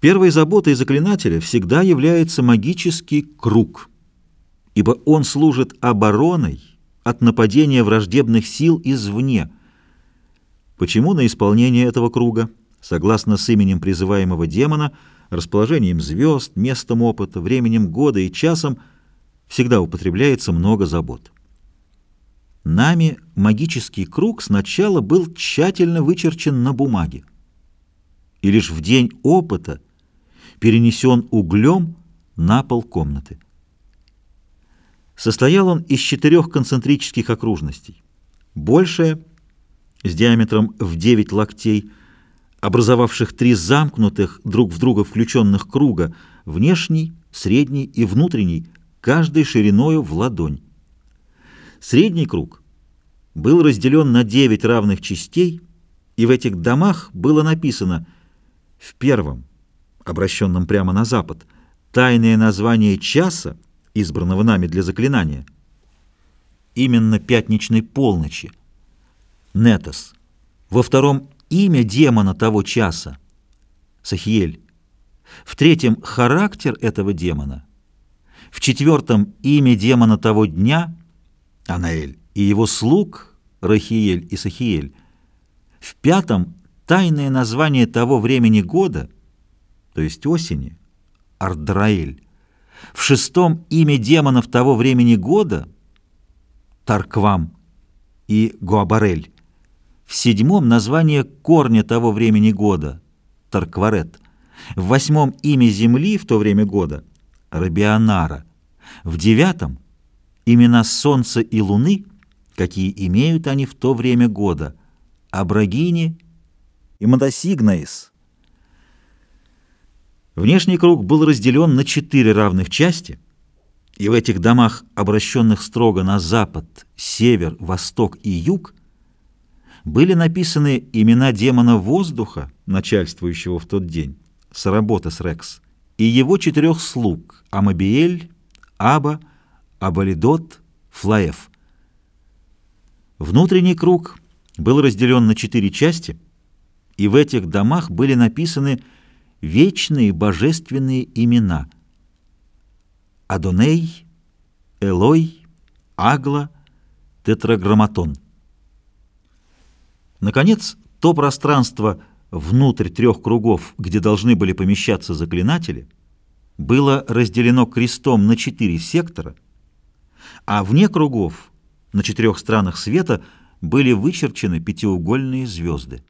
Первой заботой заклинателя всегда является магический круг, ибо он служит обороной от нападения враждебных сил извне. Почему на исполнение этого круга, согласно с именем призываемого демона, расположением звезд, местом опыта, временем года и часом, всегда употребляется много забот. Нами магический круг сначала был тщательно вычерчен на бумаге, и лишь в день опыта – перенесен углем на пол комнаты. Состоял он из четырех концентрических окружностей. Большая, с диаметром в 9 локтей, образовавших три замкнутых, друг в друга включенных круга, внешний, средний и внутренний, каждой шириною в ладонь. Средний круг был разделен на 9 равных частей, и в этих домах было написано в первом обращенном прямо на запад, тайное название часа, избранного нами для заклинания, именно пятничной полночи, Нетос. Во втором — имя демона того часа, Сахиель. В третьем — характер этого демона. В четвертом — имя демона того дня, Анаэль, и его слуг, Рахиель и Сахиель. В пятом — тайное название того времени года — то есть осени, Ардраэль. В шестом имя демонов того времени года Тарквам и Гуабарель. В седьмом название корня того времени года Таркварет. В восьмом имя земли в то время года Рабионара. В девятом имена Солнца и Луны, какие имеют они в то время года Абрагини и Мадасигнаис. Внешний круг был разделен на четыре равных части, и в этих домах, обращенных строго на запад, север, восток и юг, были написаны имена демона воздуха, начальствующего в тот день, Саработес Рекс, и его четырех слуг Амабиэль, Аба, Абалидот, Флаев. Внутренний круг был разделен на четыре части, и в этих домах были написаны вечные божественные имена Адоней, Элой, Агла, Тетраграмматон. Наконец, то пространство внутрь трех кругов, где должны были помещаться заклинатели, было разделено крестом на четыре сектора, а вне кругов, на четырех странах света, были вычерчены пятиугольные звезды.